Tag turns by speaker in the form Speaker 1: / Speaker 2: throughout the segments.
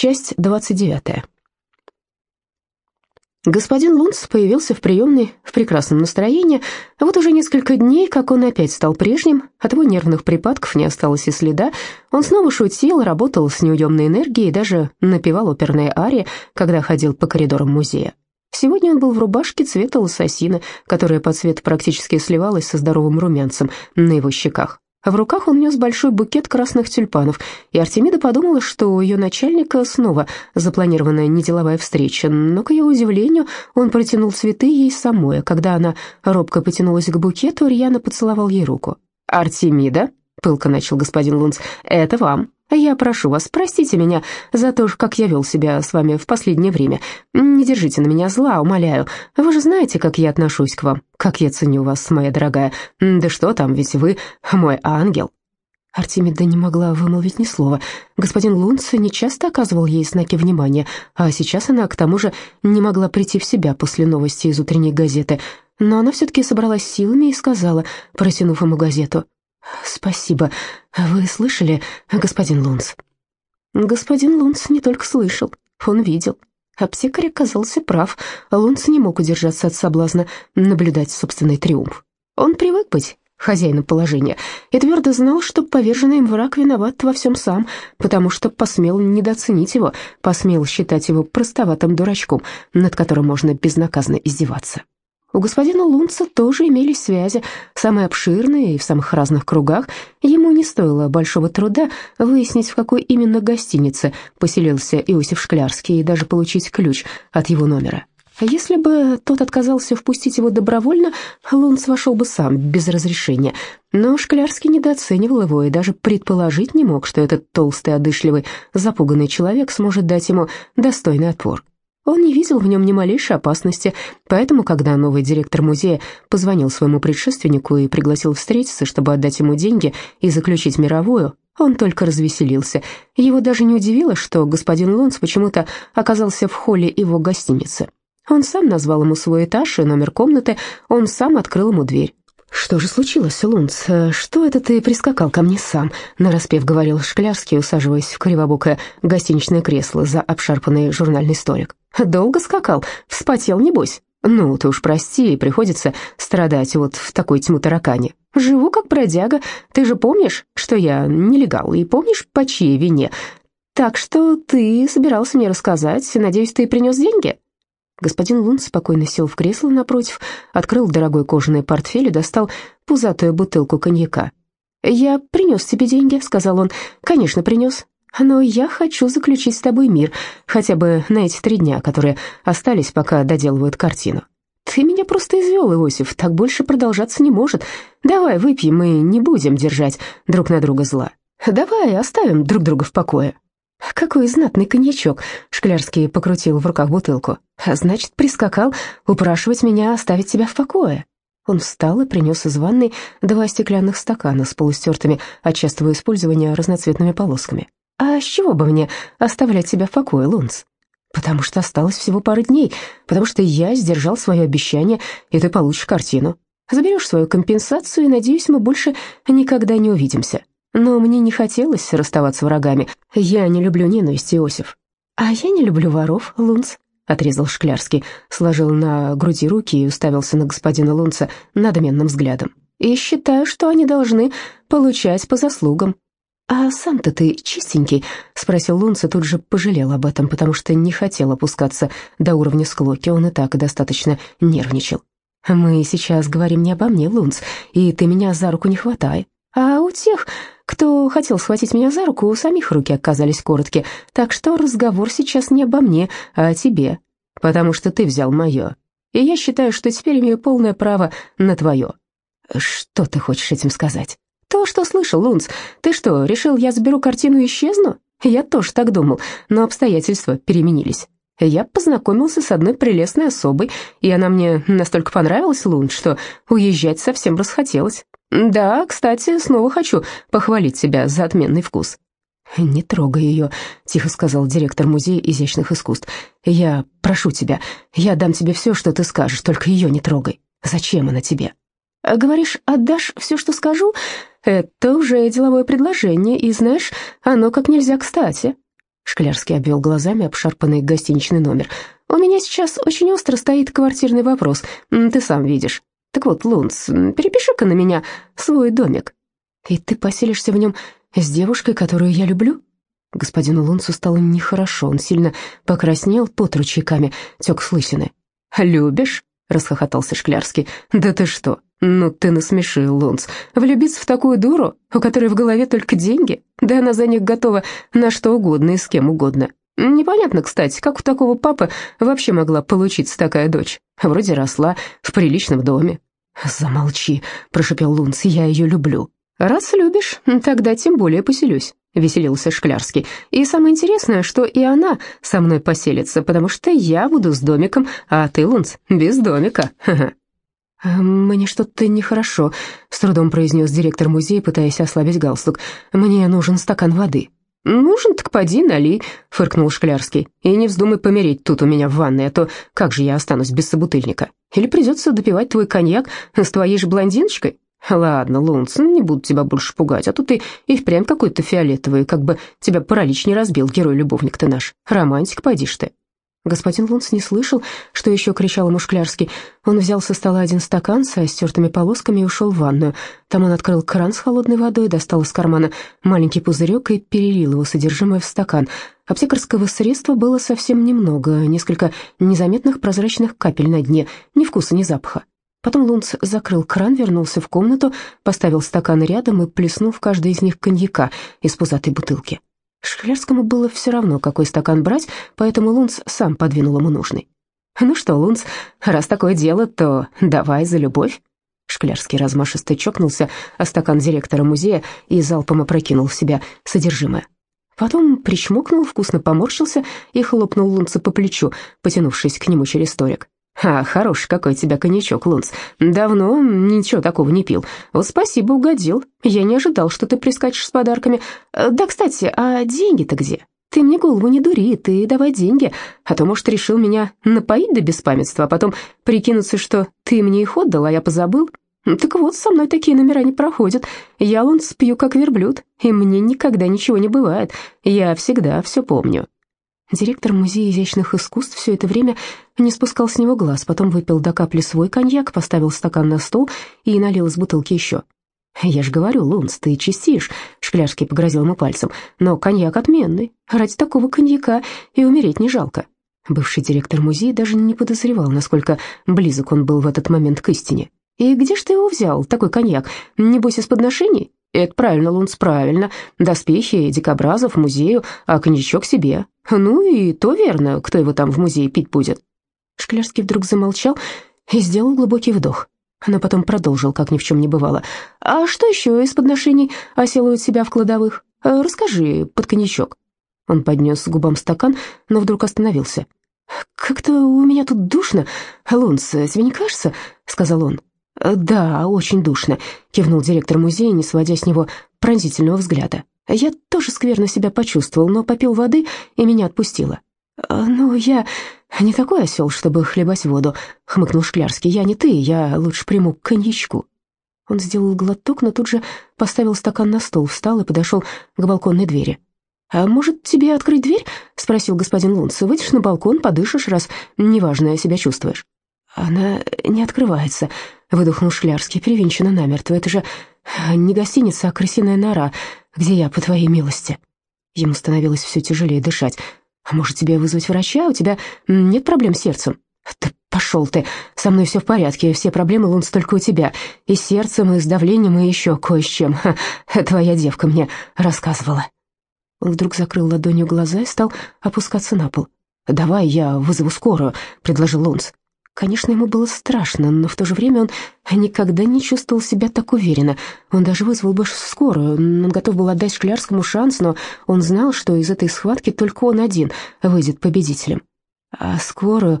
Speaker 1: Часть 29. Господин Лунц появился в приемной в прекрасном настроении. Вот уже несколько дней, как он опять стал прежним, от его нервных припадков не осталось и следа. Он снова шутил, работал с неуемной энергией даже напевал оперные арии, когда ходил по коридорам музея. Сегодня он был в рубашке цвета лососины, которая по цвету практически сливалась со здоровым румянцем на его щеках. В руках он нес большой букет красных тюльпанов, и Артемида подумала, что у ее начальника снова запланированная неделовая встреча, но, к ее удивлению, он протянул цветы ей самой, а когда она робко потянулась к букету, рьяно поцеловал ей руку. «Артемида», — пылко начал господин Лунц, — «это вам». Я прошу вас, простите меня за то, как я вел себя с вами в последнее время. Не держите на меня зла, умоляю. Вы же знаете, как я отношусь к вам, как я ценю вас, моя дорогая. Да что там, ведь вы мой ангел». Артемида не могла вымолвить ни слова. Господин Лунц нечасто оказывал ей знаки внимания, а сейчас она, к тому же, не могла прийти в себя после новости из утренней газеты. Но она все-таки собралась силами и сказала, протянув ему газету, «Спасибо. Вы слышали, господин Лунц?» Господин Лунц не только слышал, он видел. Аптекарь оказался прав. Лунц не мог удержаться от соблазна наблюдать собственный триумф. Он привык быть хозяином положения и твердо знал, что поверженный им враг виноват во всем сам, потому что посмел недооценить его, посмел считать его простоватым дурачком, над которым можно безнаказанно издеваться. У господина Лунца тоже имелись связи, самые обширные и в самых разных кругах. Ему не стоило большого труда выяснить, в какой именно гостинице поселился Иосиф Шклярский, и даже получить ключ от его номера. Если бы тот отказался впустить его добровольно, Лунц вошел бы сам, без разрешения. Но Шклярский недооценивал его и даже предположить не мог, что этот толстый, одышливый, запуганный человек сможет дать ему достойный отпор. Он не видел в нем ни малейшей опасности, поэтому, когда новый директор музея позвонил своему предшественнику и пригласил встретиться, чтобы отдать ему деньги и заключить мировую, он только развеселился. Его даже не удивило, что господин Лунц почему-то оказался в холле его гостиницы. Он сам назвал ему свой этаж и номер комнаты, он сам открыл ему дверь. «Что же случилось, Лунц? Что это ты прискакал ко мне сам?» — нараспев говорил Шклярский, усаживаясь в кривобокое гостиничное кресло за обшарпанный журнальный столик. Долго скакал, вспотел, небось. Ну, ты уж прости, приходится страдать вот в такой тьму таракане. Живу как бродяга, ты же помнишь, что я нелегал, и помнишь, по чьей вине? Так что ты собирался мне рассказать, надеюсь, ты принес деньги?» Господин Лун спокойно сел в кресло напротив, открыл дорогой кожаный портфель и достал пузатую бутылку коньяка. «Я принес тебе деньги», — сказал он. «Конечно, принес. Но я хочу заключить с тобой мир, хотя бы на эти три дня, которые остались, пока доделывают картину. Ты меня просто извел, Иосиф, так больше продолжаться не может. Давай выпьем мы не будем держать друг на друга зла. Давай оставим друг друга в покое». «Какой знатный коньячок!» — Шклярский покрутил в руках бутылку. «Значит, прискакал упрашивать меня оставить тебя в покое». Он встал и принес из ванной два стеклянных стакана с полустертыми от частого использования разноцветными полосками. «А с чего бы мне оставлять тебя в покое, Лунц?» «Потому что осталось всего пара дней, потому что я сдержал свое обещание, и ты получишь картину. Заберешь свою компенсацию, и, надеюсь, мы больше никогда не увидимся. Но мне не хотелось расставаться врагами. Я не люблю ненависть, Иосиф». «А я не люблю воров, Лунц», — отрезал Шклярский, сложил на груди руки и уставился на господина Лунца надменным взглядом. «И считаю, что они должны получать по заслугам». «А сам-то ты чистенький?» — спросил Лунц и тут же пожалел об этом, потому что не хотел опускаться до уровня склоки, он и так достаточно нервничал. «Мы сейчас говорим не обо мне, Лунц, и ты меня за руку не хватай, а у тех, кто хотел схватить меня за руку, у самих руки оказались короткие, так что разговор сейчас не обо мне, а о тебе, потому что ты взял мое, и я считаю, что теперь имею полное право на твое». «Что ты хочешь этим сказать?» «То, что слышал, Лунц. Ты что, решил, я заберу картину и исчезну?» Я тоже так думал, но обстоятельства переменились. Я познакомился с одной прелестной особой, и она мне настолько понравилась, Лунц, что уезжать совсем расхотелось. Да, кстати, снова хочу похвалить себя за отменный вкус. «Не трогай ее», — тихо сказал директор Музея изящных искусств. «Я прошу тебя, я дам тебе все, что ты скажешь, только ее не трогай. Зачем она тебе?» «Говоришь, отдашь все, что скажу? Это уже деловое предложение, и, знаешь, оно как нельзя кстати». Шклярский обвел глазами обшарпанный гостиничный номер. «У меня сейчас очень остро стоит квартирный вопрос, ты сам видишь. Так вот, Лунц, перепиши-ка на меня свой домик. И ты поселишься в нем с девушкой, которую я люблю?» Господину Лунцу стало нехорошо, он сильно покраснел, под ручейками тек с лысины. «Любишь?» — расхохотался Шклярский. «Да ты что? Ну ты насмешил, Лунц. Влюбиться в такую дуру, у которой в голове только деньги? Да она за них готова на что угодно и с кем угодно. Непонятно, кстати, как у такого папы вообще могла получиться такая дочь. Вроде росла в приличном доме». «Замолчи», — прошепел Лунц, — «я ее люблю». «Раз любишь, тогда тем более поселюсь», — веселился Шклярский. «И самое интересное, что и она со мной поселится, потому что я буду с домиком, а ты, Лунц, без домика. «Мне что-то нехорошо», — с трудом произнес директор музея, пытаясь ослабить галстук. «Мне нужен стакан воды». «Нужен, так поди, налей», — фыркнул Шклярский. «И не вздумай помереть тут у меня в ванной, а то как же я останусь без собутыльника? Или придется допивать твой коньяк с твоей же блондиночкой? «Ладно, Лунц, ну не буду тебя больше пугать, а то ты и впрямь какой-то фиолетовый, как бы тебя паралич не разбил, герой-любовник ты наш. Романтик, подишь ты». Господин Лунц не слышал, что еще кричал ему Шклярский. Он взял со стола один стакан со стертыми полосками и ушел в ванную. Там он открыл кран с холодной водой, достал из кармана маленький пузырек и перелил его содержимое в стакан. Аптекарского средства было совсем немного, несколько незаметных прозрачных капель на дне, ни вкуса, ни запаха. Потом Лунц закрыл кран, вернулся в комнату, поставил стаканы рядом и плеснул в каждый из них коньяка из пузатой бутылки. Шклярскому было все равно, какой стакан брать, поэтому Лунц сам подвинул ему нужный. «Ну что, Лунц, раз такое дело, то давай за любовь». Шклярский размашисто чокнулся о стакан директора музея и залпом опрокинул в себя содержимое. Потом причмокнул, вкусно поморщился и хлопнул Лунца по плечу, потянувшись к нему через столик. «А, хороший какой тебя коньячок, Лунц. Давно ничего такого не пил. Вот спасибо, угодил. Я не ожидал, что ты прискачешь с подарками. Э, да, кстати, а деньги-то где? Ты мне голову не дури, ты давай деньги, а то, может, решил меня напоить до беспамятства, а потом прикинуться, что ты мне их отдал, а я позабыл. Так вот, со мной такие номера не проходят. Я, Лунц, пью как верблюд, и мне никогда ничего не бывает. Я всегда все помню». Директор Музея изящных искусств все это время не спускал с него глаз, потом выпил до капли свой коньяк, поставил стакан на стол и налил из бутылки еще. «Я же говорю, Лунс, ты чистишь», — Шкляшский погрозил ему пальцем, «но коньяк отменный. Ради такого коньяка и умереть не жалко». Бывший директор музея даже не подозревал, насколько близок он был в этот момент к истине. «И где ж ты его взял, такой коньяк? Небось, из подношений?» «Это правильно, Лунс, правильно. Доспехи дикобразов музею, а коньячок себе. Ну и то верно, кто его там в музее пить будет». Шклярский вдруг замолчал и сделал глубокий вдох. Но потом продолжил, как ни в чем не бывало. «А что еще из подношений оселуют себя в кладовых? Э, расскажи под коньячок». Он поднес к губам стакан, но вдруг остановился. «Как-то у меня тут душно, Лунс, тебе не кажется?» — сказал он. «Да, очень душно», — кивнул директор музея, не сводя с него пронзительного взгляда. «Я тоже скверно себя почувствовал, но попил воды, и меня отпустило». «Ну, я не такой осел, чтобы хлебать воду», — хмыкнул Шклярский. «Я не ты, я лучше приму коньячку». Он сделал глоток, но тут же поставил стакан на стол, встал и подошел к балконной двери. «А может, тебе открыть дверь?» — спросил господин Лунц. «Выйдешь на балкон, подышишь, раз неважно себя чувствуешь». «Она не открывается», — выдохнул Шлярский, перевинчена намертво. «Это же не гостиница, а крысиная нора, где я, по твоей милости». Ему становилось все тяжелее дышать. «А может, тебе вызвать врача? У тебя нет проблем с сердцем?» «Да пошел ты, со мной все в порядке, все проблемы, Лунц, только у тебя. И с сердцем, и с давлением, и еще кое с чем. Ха, твоя девка мне рассказывала». Он вдруг закрыл ладонью глаза и стал опускаться на пол. «Давай я вызову скорую», — предложил Лунц. Конечно, ему было страшно, но в то же время он никогда не чувствовал себя так уверенно. Он даже вызвал бы скорую, он готов был отдать Шклярскому шанс, но он знал, что из этой схватки только он один выйдет победителем. «А скорую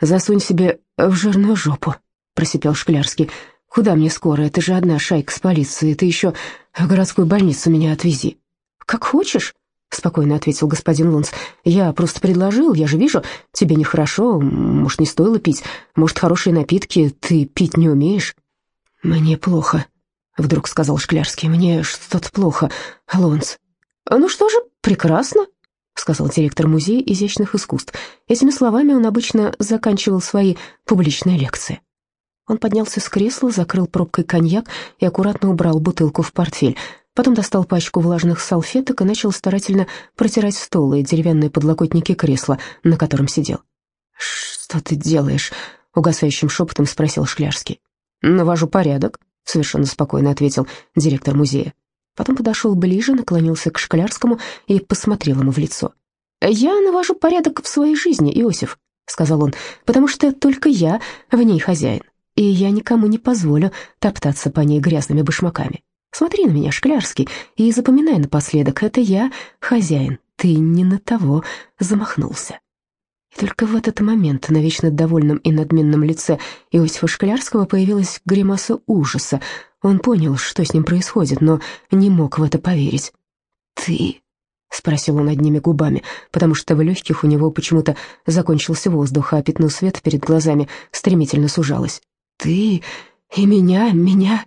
Speaker 1: засунь себе в жирную жопу», — просипел Шклярский. «Куда мне скорая? Это же одна шайка с полицией, ты еще в городскую больницу меня отвези». «Как хочешь», — спокойно ответил господин Лунц. «Я просто предложил, я же вижу, тебе нехорошо, может, не стоило пить, может, хорошие напитки ты пить не умеешь». «Мне плохо», — вдруг сказал Шклярский, — «мне что-то плохо, Лунц». «Ну что же, прекрасно», сказал директор музея изящных искусств. Этими словами он обычно заканчивал свои публичные лекции. Он поднялся с кресла, закрыл пробкой коньяк и аккуратно убрал бутылку в портфель. Потом достал пачку влажных салфеток и начал старательно протирать стол и деревянные подлокотники кресла, на котором сидел. «Что ты делаешь?» — угасающим шепотом спросил Шклярский. «Навожу порядок», — совершенно спокойно ответил директор музея. Потом подошел ближе, наклонился к Шклярскому и посмотрел ему в лицо. «Я навожу порядок в своей жизни, Иосиф», — сказал он, «потому что только я в ней хозяин, и я никому не позволю топтаться по ней грязными башмаками. Смотри на меня, Шклярский, и запоминай напоследок, это я хозяин, ты не на того замахнулся». И только в этот момент на вечно довольном и надменном лице Иосифа Шклярского появилась гримаса ужаса. Он понял, что с ним происходит, но не мог в это поверить. «Ты...» — спросил он одними губами, потому что в легких у него почему-то закончился воздух, а пятно света перед глазами стремительно сужалось. «Ты и меня, меня...»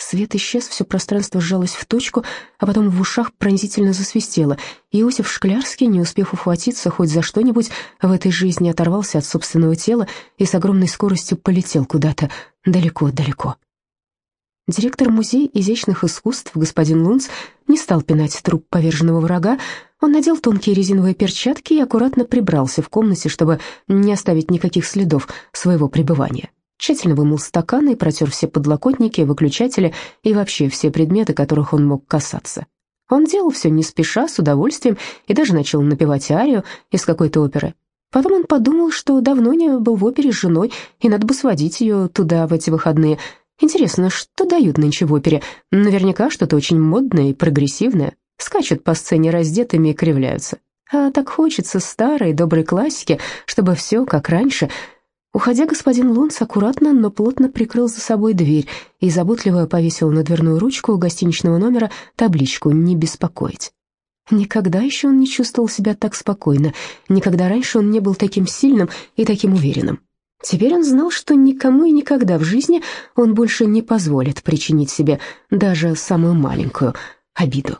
Speaker 1: Свет исчез, все пространство сжалось в точку, а потом в ушах пронзительно засвистело. Иосиф Шклярский, не успев ухватиться хоть за что-нибудь, в этой жизни оторвался от собственного тела и с огромной скоростью полетел куда-то далеко-далеко. Директор музея изящных искусств, господин Лунц, не стал пинать труп поверженного врага. Он надел тонкие резиновые перчатки и аккуратно прибрался в комнате, чтобы не оставить никаких следов своего пребывания тщательно вымыл стаканы и протер все подлокотники, выключатели и вообще все предметы, которых он мог касаться. Он делал все не спеша, с удовольствием, и даже начал напевать арию из какой-то оперы. Потом он подумал, что давно не был в опере с женой, и надо бы сводить ее туда в эти выходные. Интересно, что дают нынче в опере? Наверняка что-то очень модное и прогрессивное. Скачут по сцене раздетыми и кривляются. А так хочется старой доброй классики, чтобы все как раньше — Уходя, господин Лунц аккуратно, но плотно прикрыл за собой дверь и заботливо повесил на дверную ручку гостиничного номера табличку «Не беспокоить». Никогда еще он не чувствовал себя так спокойно, никогда раньше он не был таким сильным и таким уверенным. Теперь он знал, что никому и никогда в жизни он больше не позволит причинить себе даже самую маленькую обиду.